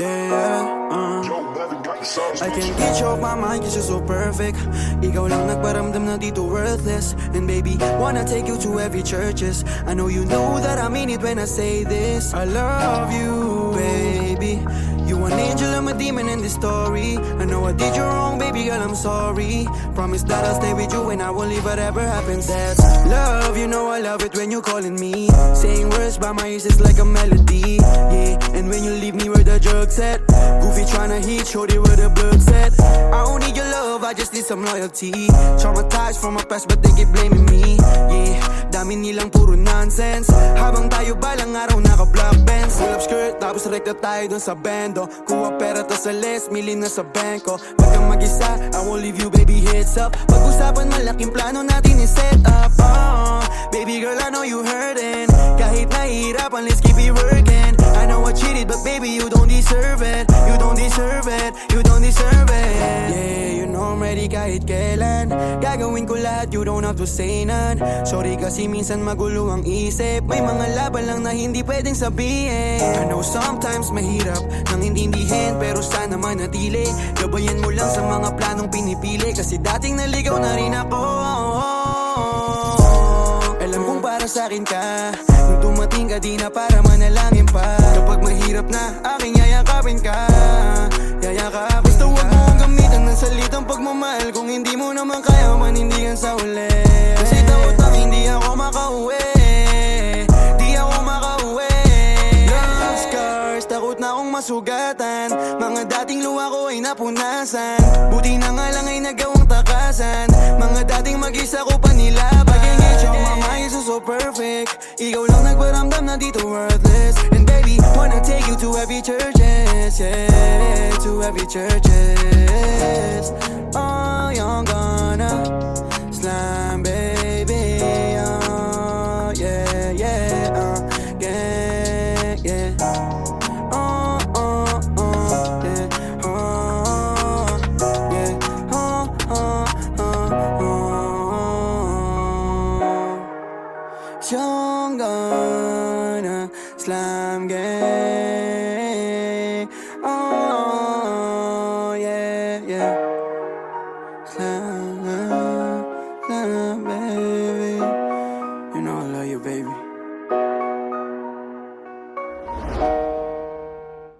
yeah, uh. I can't get you off my mind cause you're so perfect. Ikaw lang nagparamdam na dito worthless. And baby, wanna take you to every churches. I know you know that I mean it when I say this. I love you, baby. You an angel, I'm a demon in this story. I know I did you wrong, baby girl, I'm sorry. Promise that I'll stay with you and I won't leave whatever happens. That's love, you know I love it when you're calling me. Saying words by my ears is like a melody. Yeah, at Goofy tryna hit, shorty where the blood set. I don't need your love, I just need some loyalty. Traumatized from my past but they keep blaming me. Yeah, dami nilang puro nonsense. Habang tayo balang araw naka-black bands. Full up skirt, tapos rekta tayo dun sa bando. Kuha pera to sa list, mili na sa banko. Pag kang mag-isa, I won't leave you baby heads up. Pag-usapan malaking plano natin i-set up oh, Baby girl, I know you hurting Kahit nahihirapan, let's keep it working cheated, but baby you don't deserve it. You don't deserve it, you don't deserve it. Yeah, you know I'm ready kahit kailan. Gagawin ko lahat, you don't have to say none. Sorry kasi minsan magulo ang isip. May mga laban lang na hindi pwedeng sabihin. I know sometimes mahirap nang intindihin Pero sana manatili. Gabayan mo lang sa mga planong pinipili. Kasi dating naligaw na rin ako. Alam kong para sa akin ka. Nung dumating ka di na para manalangin pa. Kapag mahirap na aking yayakapin ka. Yayakapin Basta huwag mo ang gamitan ng salitang pagmamahal. Kung hindi mo naman kaya manindigan sa uli. Kasi takot ang hindi ako makauwi. Di ako makauwi. Love scars, takot na akong masugatan. Mga dating luha ko ay napunasan. Buti na nga lang ay nagawang takasan. Mga dating mag-isa ko pa so perfect. Ego long like, but I'm dumb, not either worthless. And baby, wanna take you to every churches, yeah, to every churches. Oh, young gun. You're gonna slime game. Oh, yeah, yeah. Slam, slam, baby. You know I love you, baby.